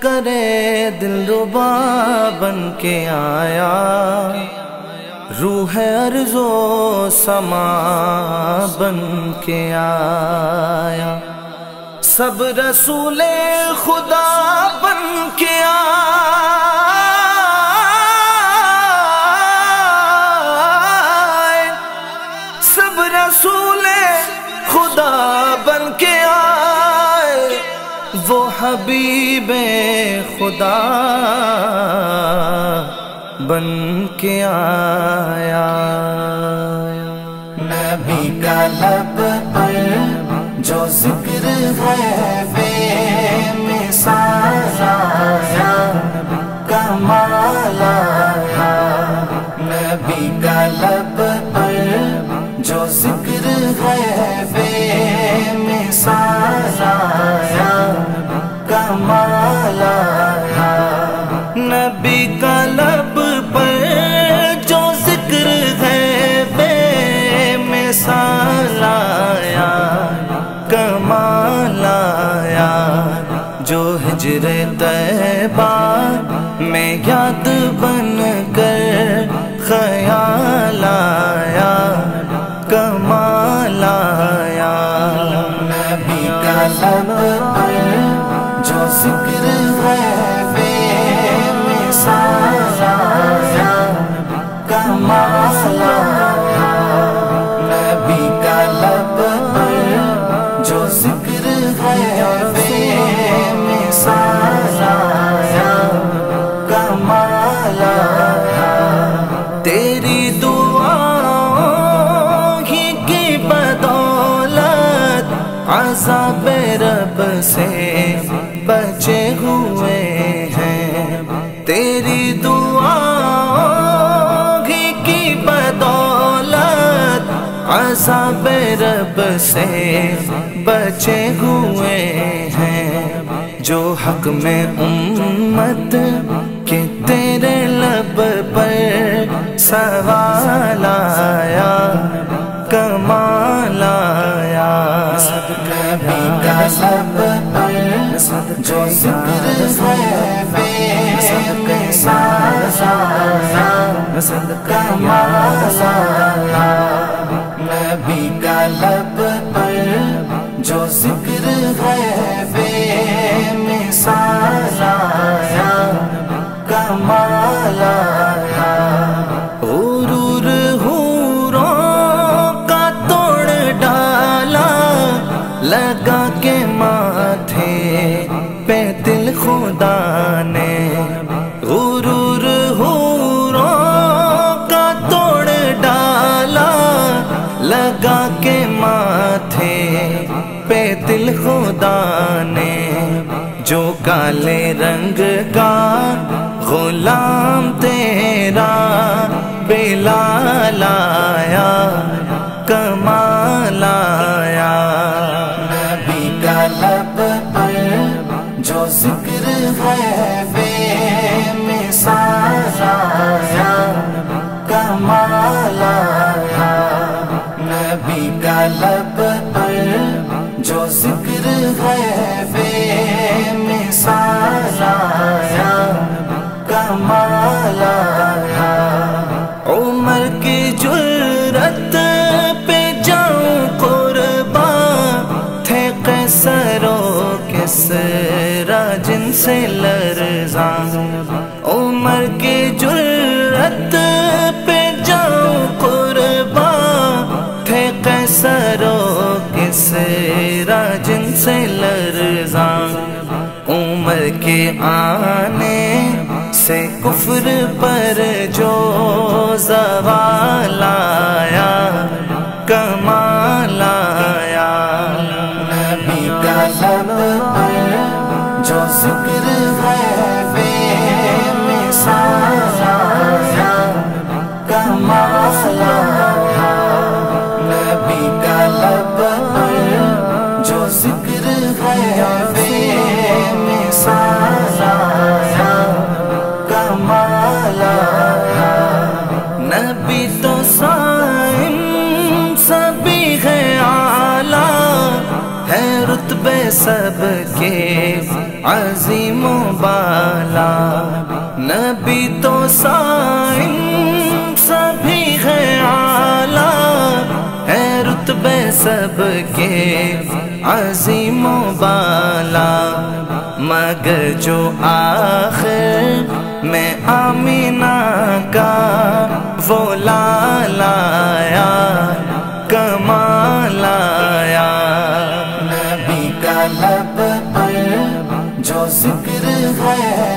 کرے دل ربا بن کے آیا۔ روح عرض و سما بن کے آیا۔ سب رسول خدا بن کے حبیب خدا بن کے آیا۔ نبی کا لب پر جو ذکر ہے یاد بن کر خیال آیا، کمال آیا۔ نبی کا لب پر جو ذکر ہے، بے مثال آیا۔ کمال آیا۔ نبی کا لب پر جو ذکر ہے، بے تیری دعا ہی کی بدولت عذاب رب سے بچے ہوئے ہیں۔ تیری دعا ہی کی بدولت عذاب رب سے بچے ہوئے ہیں۔ جو حق میں امت سوال آیا، کمال آیا۔ نبی کا لب پر جو ذکر ہے بے مثال آیا کمال آیا نبی کا لب پر جو ذکر ہے کے ماتھے پہ دل خدا نے غرور حوروں کا توڑ ڈالا، لگا کے ماتھے پہ دل خدا نے جو کالے رنگ کا غلام تیرا ذکر ہے نبی کا لب پر جو ذکر ہے سے لرزاں عمر کی جرت پہ جاؤں قربان تھے قیصرو کسرا جن سے لرزاں عمر کے آنے سے کفر پر جو زوال آیا کمال جو ذکر ہے بے مثال آیا نبی کا لب پر جو ذکر ہے بے مثال آیا سب کے عظیم و بالا۔ نبی تو سائن سبھی ہے آلہ ہے رتبے سب کے عظیم و بالا۔ مگر جو آخر میں آمینہ کا وہ لایا کمال ذکر